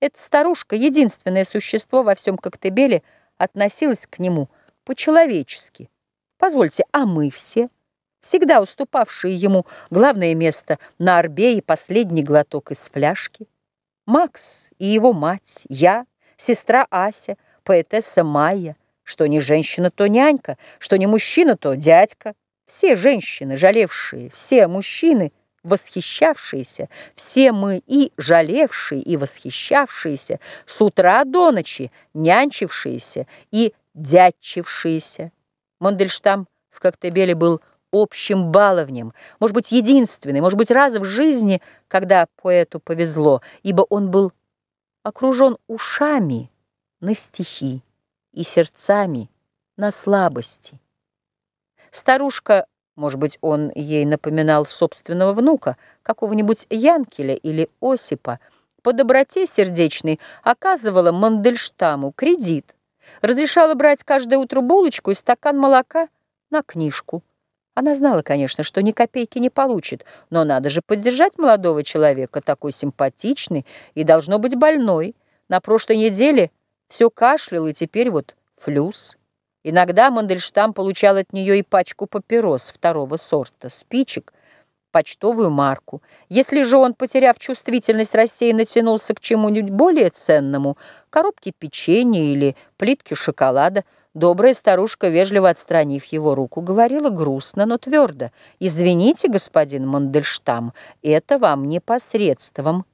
Эта старушка, единственное существо во всем Коктебеле, относилась к нему по-человечески. Позвольте, а мы все, всегда уступавшие ему главное место на орбе и последний глоток из фляжки, Макс и его мать, я, сестра Ася, поэтесса Майя, что не женщина, то нянька, что не мужчина, то дядька, все женщины, жалевшие, все мужчины — восхищавшиеся, все мы и жалевшие, и восхищавшиеся, с утра до ночи нянчившиеся и дядчившиеся. Мондельштам в Коктебеле был общим баловнем, может быть, единственный, может быть, раз в жизни, когда поэту повезло, ибо он был окружен ушами на стихи и сердцами на слабости. Старушка может быть, он ей напоминал собственного внука, какого-нибудь Янкеля или Осипа. По доброте сердечной оказывала Мандельштаму кредит. Разрешала брать каждое утро булочку и стакан молока на книжку. Она знала, конечно, что ни копейки не получит, но надо же поддержать молодого человека, такой симпатичный и должно быть больной. На прошлой неделе все кашлял, и теперь вот флюс. Иногда Мандельштам получал от нее и пачку папирос второго сорта, спичек, почтовую марку. Если же он, потеряв чувствительность, рассеянно тянулся к чему-нибудь более ценному, коробке печенья или плитке шоколада, добрая старушка, вежливо отстранив его руку, говорила грустно, но твердо, «Извините, господин Мандельштам, это вам непосредством».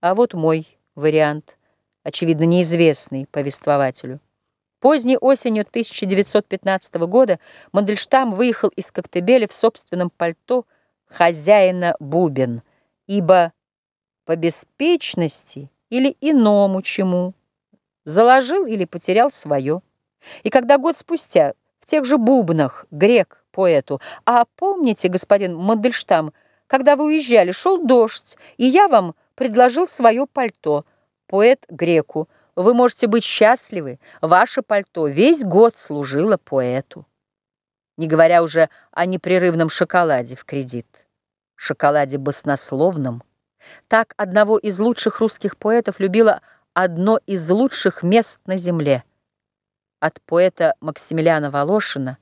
А вот мой вариант, очевидно, неизвестный повествователю. Поздней осенью 1915 года Мандельштам выехал из Коктебеля в собственном пальто хозяина Бубен, ибо по беспечности или иному чему заложил или потерял свое. И когда год спустя в тех же бубнах грек поэту, а помните, господин Мандельштам, когда вы уезжали, шел дождь, и я вам предложил свое пальто, поэт греку, вы можете быть счастливы, ваше пальто весь год служило поэту. Не говоря уже о непрерывном шоколаде в кредит. Шоколаде баснословном. Так одного из лучших русских поэтов любила одно из лучших мест на земле. От поэта Максимилиана Волошина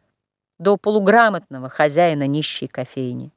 до полуграмотного хозяина нищей кофейни.